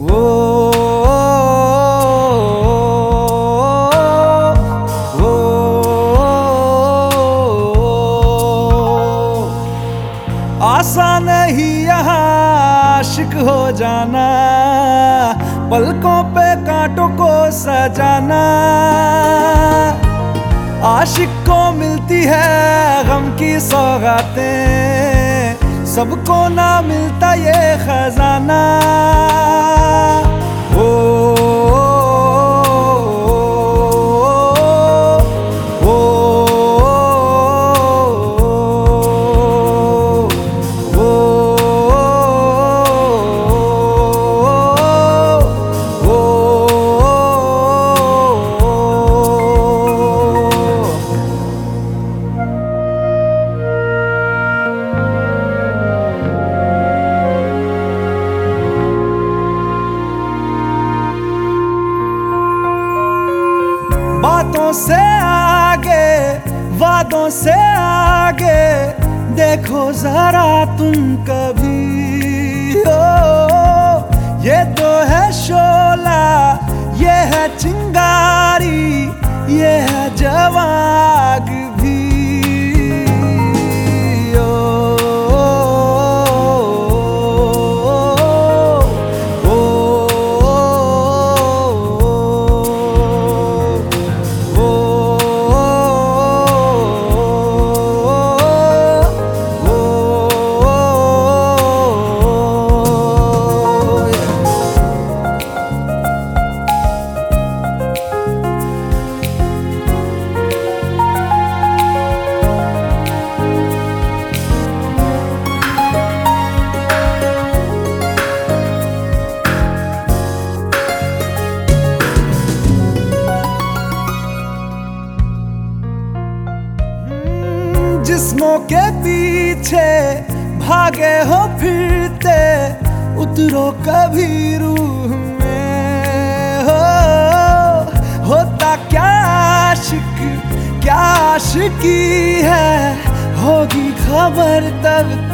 आसान ही यहाँ आशिक हो जाना पलकों पे कांटों को सजाना आशिक को मिलती है गम की सौगातें सबको ना मिलता ये खजाना से आगे देखो जरा तुम कभी। ओ ये तो है शोला ये है चिंगारी जिस्मों के पीछे भागे हो फिरते, उतरो कभी रूह में। हो, होता क्या आशिक, क्या आशिकी है, होगी खबर तब